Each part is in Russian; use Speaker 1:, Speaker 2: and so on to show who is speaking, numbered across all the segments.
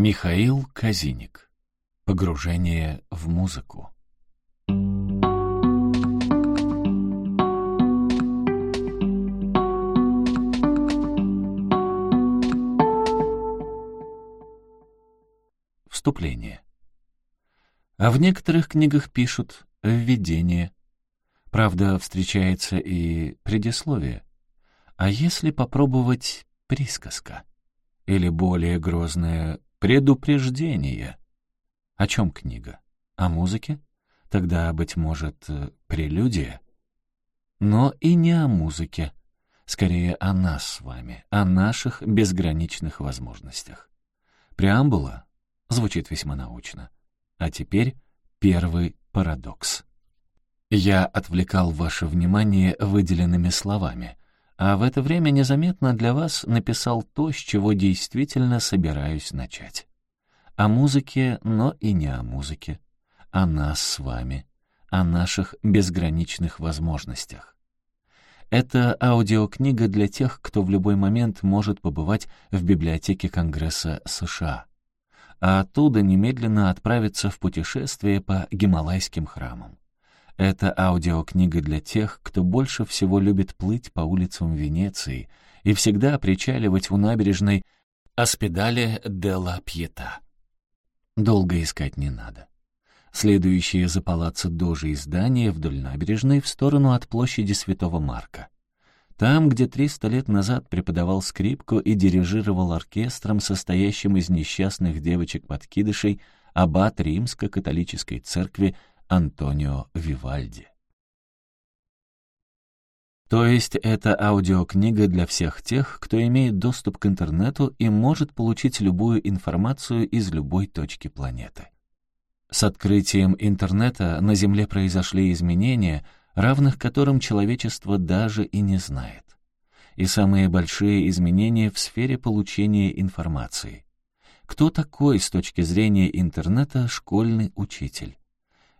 Speaker 1: Михаил Казиник. Погружение в музыку. Вступление. А в некоторых книгах пишут «введение». Правда, встречается и предисловие. А если попробовать присказка? Или более грозное «предупреждение»? О чем книга? О музыке? Тогда, быть может, прелюдия? Но и не о музыке. Скорее, о нас с вами, о наших безграничных возможностях. Преамбула звучит весьма научно. А теперь первый парадокс. Я отвлекал ваше внимание выделенными словами, а в это время незаметно для вас написал то, с чего действительно собираюсь начать. О музыке, но и не о музыке. О нас с вами, о наших безграничных возможностях. Это аудиокнига для тех, кто в любой момент может побывать в библиотеке Конгресса США а оттуда немедленно отправиться в путешествие по гималайским храмам. Это аудиокнига для тех, кто больше всего любит плыть по улицам Венеции и всегда причаливать у набережной Аспидале де ла Пьета. Долго искать не надо. Следующее за палаццо Дожи здание вдоль набережной в сторону от площади Святого Марка. Там, где 300 лет назад преподавал скрипку и дирижировал оркестром, состоящим из несчастных девочек-подкидышей, аббат римско-католической церкви Антонио Вивальди. То есть это аудиокнига для всех тех, кто имеет доступ к интернету и может получить любую информацию из любой точки планеты. С открытием интернета на Земле произошли изменения — равных которым человечество даже и не знает. И самые большие изменения в сфере получения информации. Кто такой с точки зрения интернета школьный учитель?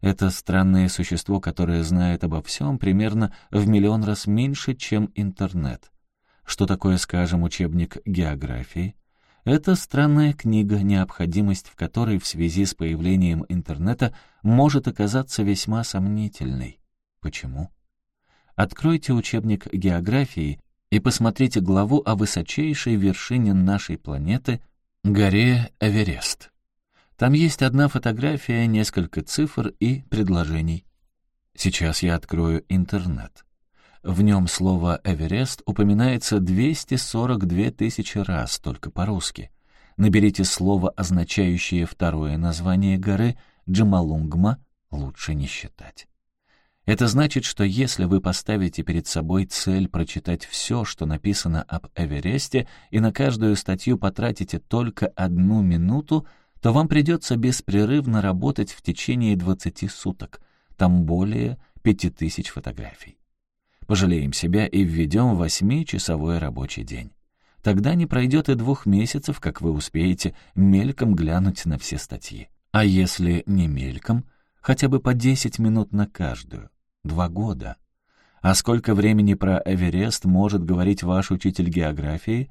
Speaker 1: Это странное существо, которое знает обо всем примерно в миллион раз меньше, чем интернет. Что такое, скажем, учебник географии? Это странная книга, необходимость в которой в связи с появлением интернета может оказаться весьма сомнительной. Почему? Откройте учебник географии и посмотрите главу о высочайшей вершине нашей планеты — горе Эверест. Там есть одна фотография, несколько цифр и предложений. Сейчас я открою интернет. В нем слово «Эверест» упоминается 242 тысячи раз, только по-русски. Наберите слово, означающее второе название горы, Джамалунгма, лучше не считать. Это значит, что если вы поставите перед собой цель прочитать все, что написано об Эвересте, и на каждую статью потратите только одну минуту, то вам придется беспрерывно работать в течение 20 суток. Там более 5000 фотографий. Пожалеем себя и введем восьмичасовой рабочий день. Тогда не пройдет и двух месяцев, как вы успеете мельком глянуть на все статьи. А если не мельком, хотя бы по 10 минут на каждую. Два года. А сколько времени про Эверест может говорить ваш учитель географии?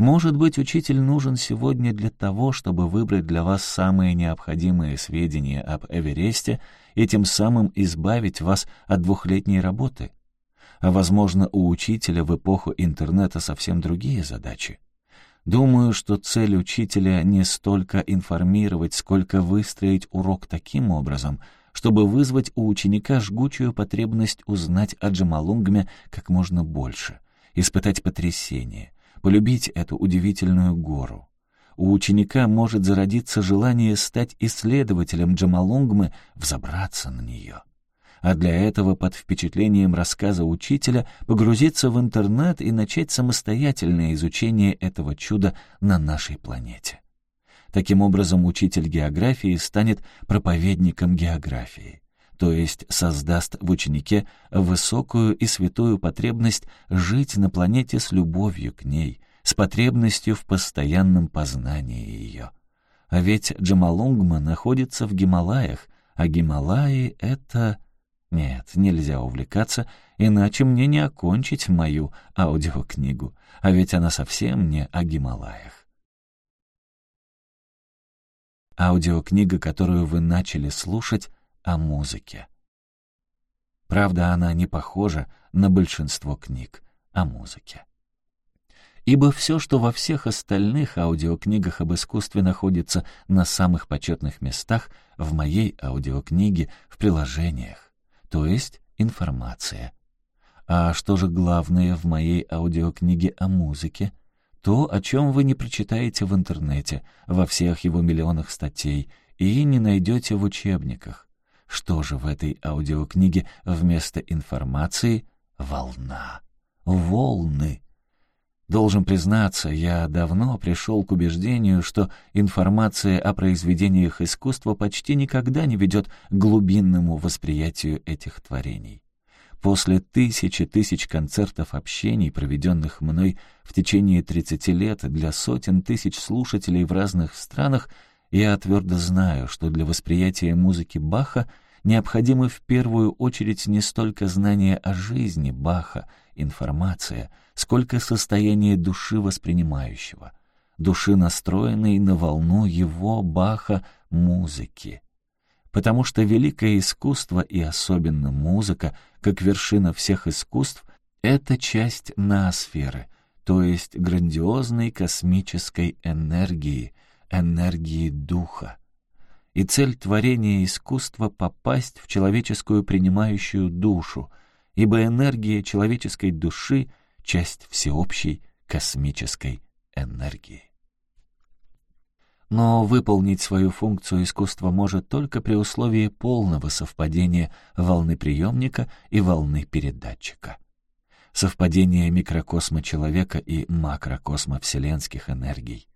Speaker 1: Может быть, учитель нужен сегодня для того, чтобы выбрать для вас самые необходимые сведения об Эвересте и тем самым избавить вас от двухлетней работы? А, возможно, у учителя в эпоху интернета совсем другие задачи. Думаю, что цель учителя не столько информировать, сколько выстроить урок таким образом — чтобы вызвать у ученика жгучую потребность узнать о Джамалунгме как можно больше, испытать потрясение, полюбить эту удивительную гору. У ученика может зародиться желание стать исследователем Джамалунгмы, взобраться на нее. А для этого под впечатлением рассказа учителя погрузиться в интернет и начать самостоятельное изучение этого чуда на нашей планете. Таким образом, учитель географии станет проповедником географии, то есть создаст в ученике высокую и святую потребность жить на планете с любовью к ней, с потребностью в постоянном познании ее. А ведь Джамалунгма находится в Гималаях, а Гималаи — это... Нет, нельзя увлекаться, иначе мне не окончить мою аудиокнигу, а ведь она совсем не о Гималаях. Аудиокнига, которую вы начали слушать, о музыке. Правда, она не похожа на большинство книг о музыке. Ибо все, что во всех остальных аудиокнигах об искусстве находится на самых почетных местах, в моей аудиокниге в приложениях, то есть информация. А что же главное в моей аудиокниге о музыке? То, о чем вы не прочитаете в интернете, во всех его миллионах статей, и не найдете в учебниках. Что же в этой аудиокниге вместо информации? Волна. Волны. Должен признаться, я давно пришел к убеждению, что информация о произведениях искусства почти никогда не ведет к глубинному восприятию этих творений. После тысячи тысяч концертов общений, проведенных мной в течение 30 лет для сотен тысяч слушателей в разных странах, я твердо знаю, что для восприятия музыки Баха необходимы в первую очередь не столько знания о жизни Баха, информация, сколько состояние души воспринимающего, души, настроенной на волну его Баха музыки. Потому что великое искусство и особенно музыка, как вершина всех искусств, это часть ноосферы, то есть грандиозной космической энергии, энергии духа и цель творения искусства — попасть в человеческую принимающую душу, ибо энергия человеческой души — часть всеобщей космической энергии. Но выполнить свою функцию искусство может только при условии полного совпадения волны приемника и волны передатчика. Совпадение микрокосма человека и макрокосма вселенских энергий.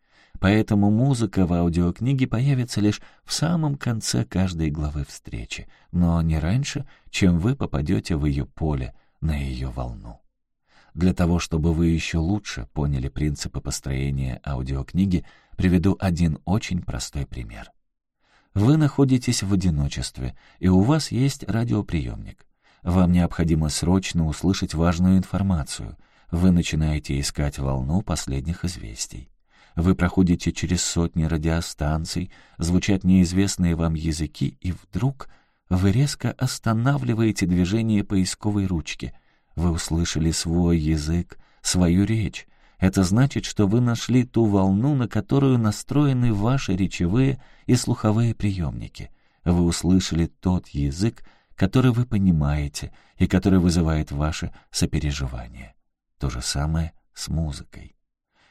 Speaker 1: Поэтому музыка в аудиокниге появится лишь в самом конце каждой главы встречи, но не раньше, чем вы попадете в ее поле, на ее волну. Для того, чтобы вы еще лучше поняли принципы построения аудиокниги, приведу один очень простой пример. Вы находитесь в одиночестве, и у вас есть радиоприемник. Вам необходимо срочно услышать важную информацию. Вы начинаете искать волну последних известий. Вы проходите через сотни радиостанций, звучат неизвестные вам языки, и вдруг вы резко останавливаете движение поисковой ручки. Вы услышали свой язык, свою речь. Это значит, что вы нашли ту волну, на которую настроены ваши речевые и слуховые приемники. Вы услышали тот язык, который вы понимаете и который вызывает ваше сопереживание. То же самое с музыкой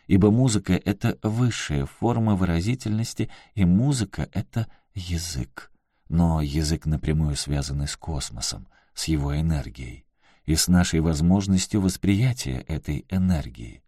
Speaker 1: ибо музыка — это высшая форма выразительности, и музыка — это язык. Но язык напрямую связан с космосом, с его энергией, и с нашей возможностью восприятия этой энергии.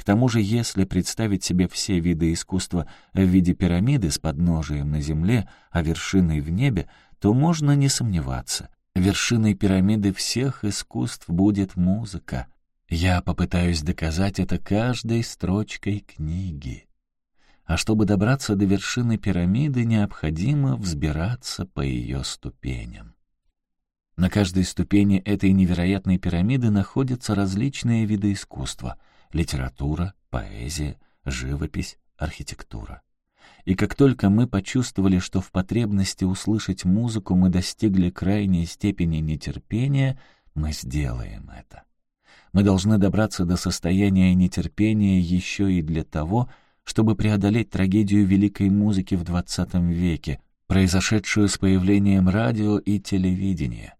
Speaker 1: К тому же, если представить себе все виды искусства в виде пирамиды с подножием на земле, а вершиной в небе, то можно не сомневаться. Вершиной пирамиды всех искусств будет музыка, я попытаюсь доказать это каждой строчкой книги. А чтобы добраться до вершины пирамиды, необходимо взбираться по ее ступеням. На каждой ступени этой невероятной пирамиды находятся различные виды искусства — литература, поэзия, живопись, архитектура. И как только мы почувствовали, что в потребности услышать музыку мы достигли крайней степени нетерпения, мы сделаем это. Мы должны добраться до состояния нетерпения еще и для того, чтобы преодолеть трагедию великой музыки в XX веке, произошедшую с появлением радио и телевидения.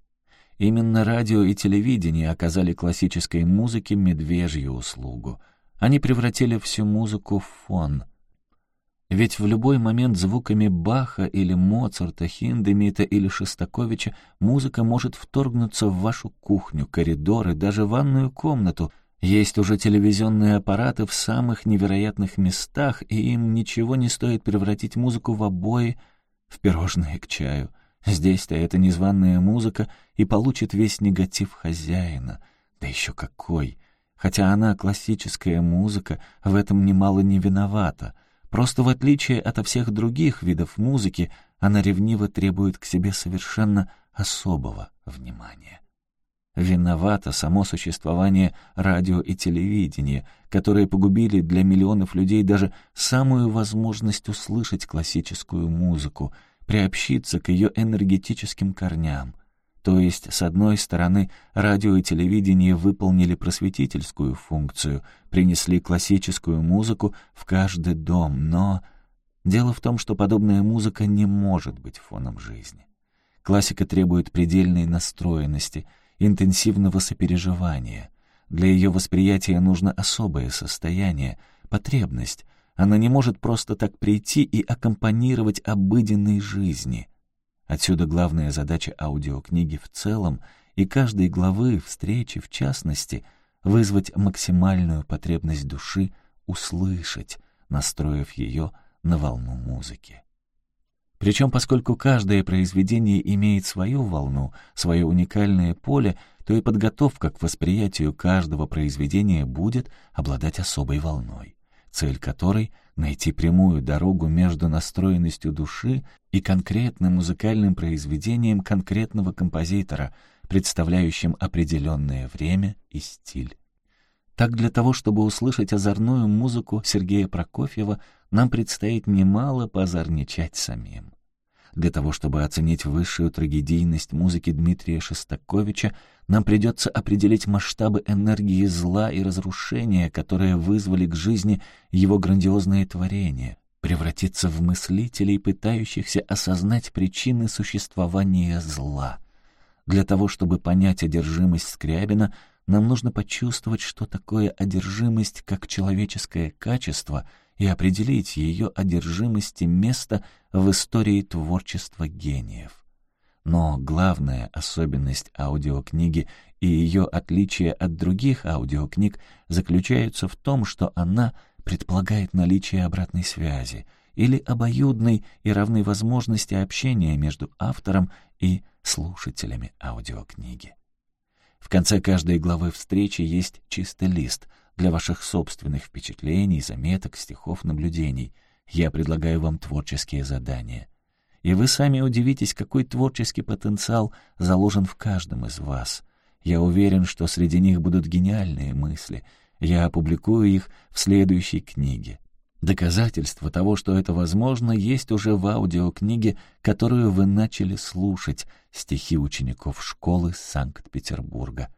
Speaker 1: Именно радио и телевидение оказали классической музыке медвежью услугу. Они превратили всю музыку в фон, ведь в любой момент звуками Баха или Моцарта, Хиндемита или Шостаковича музыка может вторгнуться в вашу кухню, коридор и даже ванную комнату. Есть уже телевизионные аппараты в самых невероятных местах, и им ничего не стоит превратить музыку в обои, в пирожные к чаю. Здесь-то эта незваная музыка и получит весь негатив хозяина. Да еще какой! Хотя она классическая музыка, в этом немало не виновата — Просто в отличие от всех других видов музыки, она ревниво требует к себе совершенно особого внимания. Виновато само существование радио и телевидения, которые погубили для миллионов людей даже самую возможность услышать классическую музыку, приобщиться к ее энергетическим корням. То есть, с одной стороны, радио и телевидение выполнили просветительскую функцию, принесли классическую музыку в каждый дом, но... Дело в том, что подобная музыка не может быть фоном жизни. Классика требует предельной настроенности, интенсивного сопереживания. Для ее восприятия нужно особое состояние, потребность. Она не может просто так прийти и аккомпанировать обыденной жизни. Отсюда главная задача аудиокниги в целом и каждой главы, встречи в частности, вызвать максимальную потребность души услышать, настроив ее на волну музыки. Причем, поскольку каждое произведение имеет свою волну, свое уникальное поле, то и подготовка к восприятию каждого произведения будет обладать особой волной цель которой — найти прямую дорогу между настроенностью души и конкретным музыкальным произведением конкретного композитора, представляющим определенное время и стиль. Так для того, чтобы услышать озорную музыку Сергея Прокофьева, нам предстоит немало позорничать самим. Для того, чтобы оценить высшую трагедийность музыки Дмитрия Шостаковича, нам придется определить масштабы энергии зла и разрушения, которые вызвали к жизни его грандиозные творения, превратиться в мыслителей, пытающихся осознать причины существования зла. Для того, чтобы понять одержимость Скрябина, нам нужно почувствовать, что такое одержимость как человеческое качество — и определить ее одержимости место в истории творчества гениев. Но главная особенность аудиокниги и ее отличие от других аудиокниг заключаются в том, что она предполагает наличие обратной связи или обоюдной и равной возможности общения между автором и слушателями аудиокниги. В конце каждой главы встречи есть чистый лист — для ваших собственных впечатлений, заметок, стихов, наблюдений. Я предлагаю вам творческие задания. И вы сами удивитесь, какой творческий потенциал заложен в каждом из вас. Я уверен, что среди них будут гениальные мысли. Я опубликую их в следующей книге. Доказательство того, что это возможно, есть уже в аудиокниге, которую вы начали слушать, стихи учеников школы Санкт-Петербурга.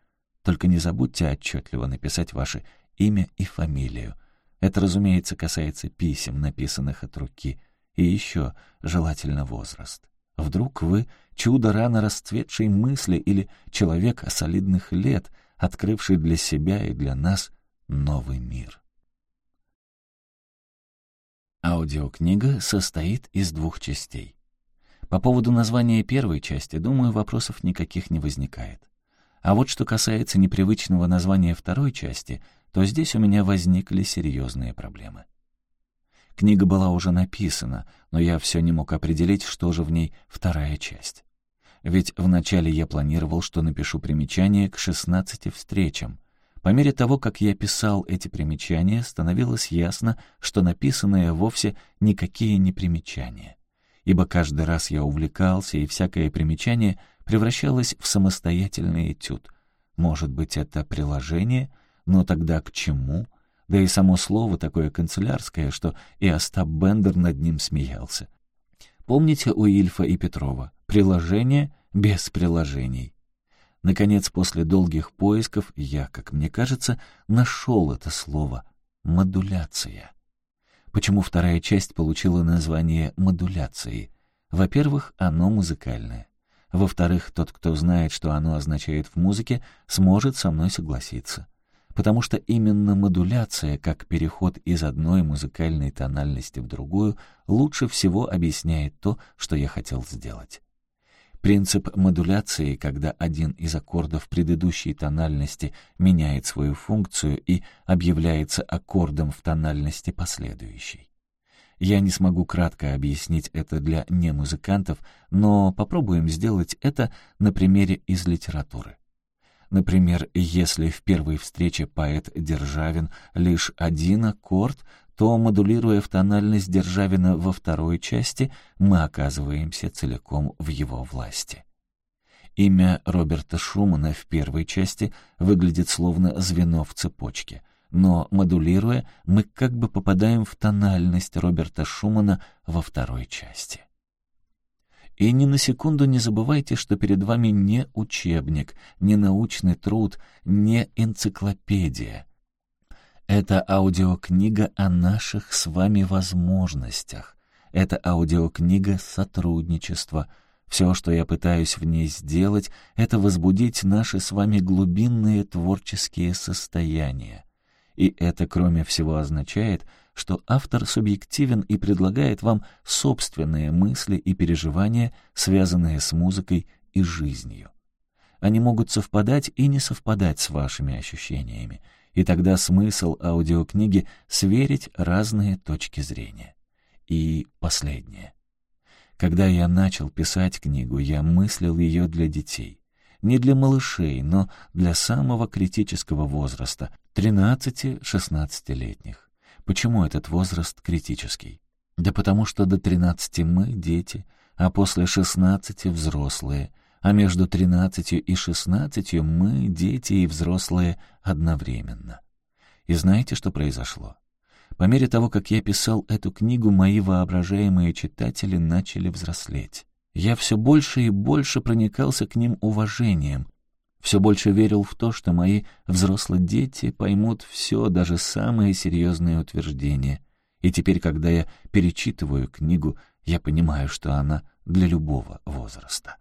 Speaker 1: Только не забудьте отчетливо написать ваши имя и фамилию. Это, разумеется, касается писем, написанных от руки. И еще, желательно, возраст. Вдруг вы чудо рано расцветшей мысли или человек солидных лет, открывший для себя и для нас новый мир. Аудиокнига состоит из двух частей. По поводу названия первой части, думаю, вопросов никаких не возникает. А вот что касается непривычного названия второй части, то здесь у меня возникли серьезные проблемы. Книга была уже написана, но я все не мог определить, что же в ней вторая часть. Ведь вначале я планировал, что напишу примечание к 16 встречам. По мере того, как я писал эти примечания, становилось ясно, что написанное вовсе никакие не примечания. Ибо каждый раз я увлекался, и всякое примечание превращалось в самостоятельный этюд. Может быть, это приложение — но тогда к чему? Да и само слово такое канцелярское, что и Остап Бендер над ним смеялся. Помните у Ильфа и Петрова? Приложение без приложений. Наконец, после долгих поисков, я, как мне кажется, нашел это слово — модуляция. Почему вторая часть получила название модуляции? Во-первых, оно музыкальное. Во-вторых, тот, кто знает, что оно означает в музыке, сможет со мной согласиться потому что именно модуляция, как переход из одной музыкальной тональности в другую, лучше всего объясняет то, что я хотел сделать. Принцип модуляции, когда один из аккордов предыдущей тональности меняет свою функцию и объявляется аккордом в тональности последующей. Я не смогу кратко объяснить это для немузыкантов, но попробуем сделать это на примере из литературы. Например, если в первой встрече поэт Державин лишь один аккорд, то, модулируя в тональность Державина во второй части, мы оказываемся целиком в его власти. Имя Роберта Шумана в первой части выглядит словно звено в цепочке, но, модулируя, мы как бы попадаем в тональность Роберта Шумана во второй части. И ни на секунду не забывайте, что перед вами не учебник, не научный труд, не энциклопедия. Это аудиокнига о наших с вами возможностях. Это аудиокнига сотрудничества — все, что я пытаюсь в ней сделать, это возбудить наши с вами глубинные творческие состояния. И это, кроме всего, означает, что автор субъективен и предлагает вам собственные мысли и переживания, связанные с музыкой и жизнью. Они могут совпадать и не совпадать с вашими ощущениями, и тогда смысл аудиокниги — сверить разные точки зрения. И последнее — когда я начал писать книгу, я мыслил ее для детей. Не для малышей, но для самого критического возраста — 13-16-летних. Почему этот возраст критический? Да потому что до 13 мы — дети, а после 16 — взрослые, а между 13 и 16 мы — дети и взрослые одновременно. И знаете, что произошло? По мере того, как я писал эту книгу, мои воображаемые читатели начали взрослеть. Я все больше и больше проникался к ним уважением, все больше верил в то, что мои взрослые дети поймут все, даже самые серьезные утверждения. И теперь, когда я перечитываю книгу, я понимаю, что она для любого возраста.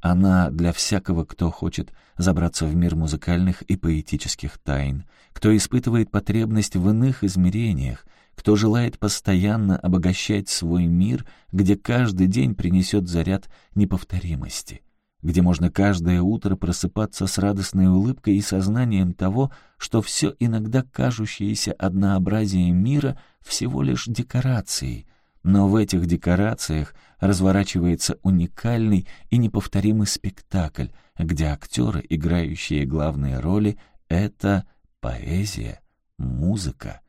Speaker 1: Она для всякого, кто хочет забраться в мир музыкальных и поэтических тайн, кто испытывает потребность в иных измерениях, кто желает постоянно обогащать свой мир, где каждый день принесет заряд неповторимости, где можно каждое утро просыпаться с радостной улыбкой и сознанием того, что все иногда кажущееся однообразие мира всего лишь декорацией — но в этих декорациях разворачивается уникальный и неповторимый спектакль, где актеры, играющие главные роли, — это поэзия, музыка